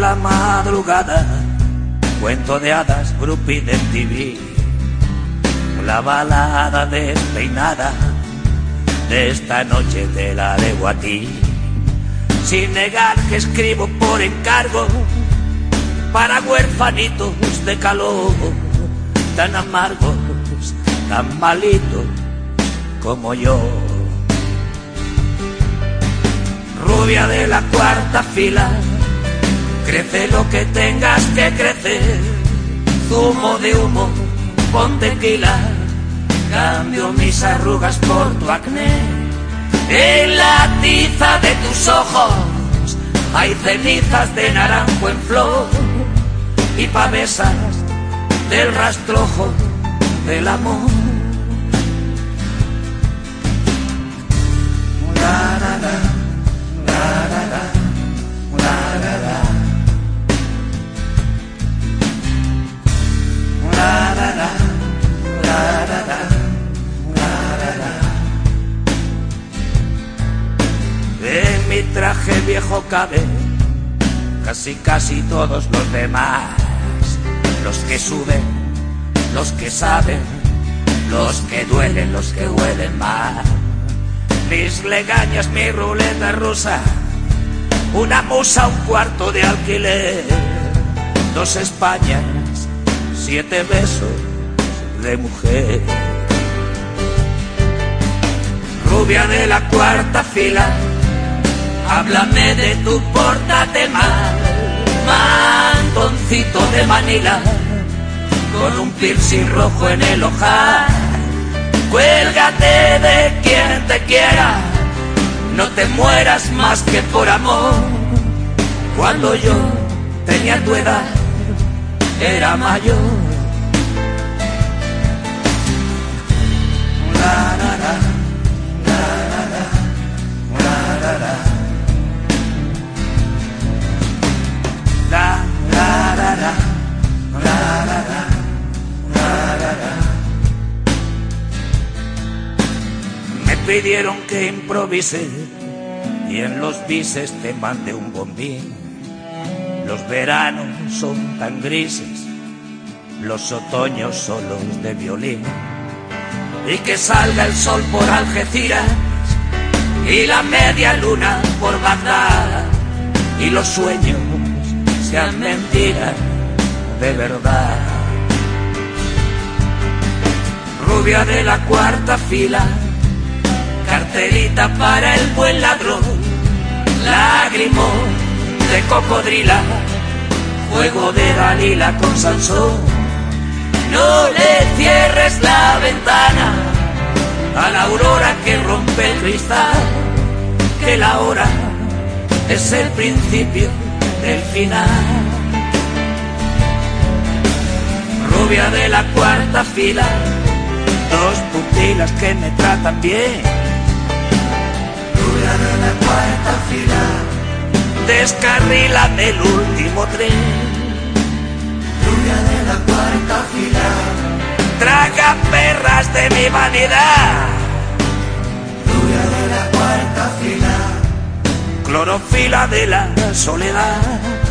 la madrugada, cuento de hadas, grupi de TV, la balada despeinada de esta noche te la debo a ti. Sin negar que escribo por encargo para huérfanitos de calor, tan amargos, tan malitos como yo. Rubia de la cuarta fila, crece lo que tengas que crecer. Zumo de humo, con tequila, cambio mis arrugas por tu acné. En la tiza de tus ojos hay cenizas de naranjo en flor y pavesas del rastrojo del amor. Cabe. Casi casi todos los demás, los que suben, los que saben, los que duelen, los que huelen más. Mis legañas, mi ruleta rusa, una musa, un cuarto de alquiler, dos Españas, siete besos de mujer. Rubia de la cuarta fila, háblame de tu pórtate mal, mantoncito de Manila, con un piercing rojo en el ojal. Cuélgate de quien te quiera, no te mueras más que por amor. Cuando yo tenía tu edad, era mayor. Pidieron que improvise y en los bises te mandé un bombín. Los veranos son tan grises, los otoños solos de violín. Y que salga el sol por Algeciras y la media luna por Bagdad y los sueños sean mentiras de verdad. Rubia de la cuarta fila, carterita para el buen ladrón, lágrimos de cocodrila, juego de Dalila con Sansón. No le cierres la ventana a la aurora que rompe el cristal, que la hora es el principio del final. Rubia de la cuarta fila, dos pupilas que me tratan bien. De la cuarta fila, descarrila del último tren. Rubia de la cuarta fila, traga perras de mi vanidad. Rubia de la cuarta fila, clorofila de la soledad.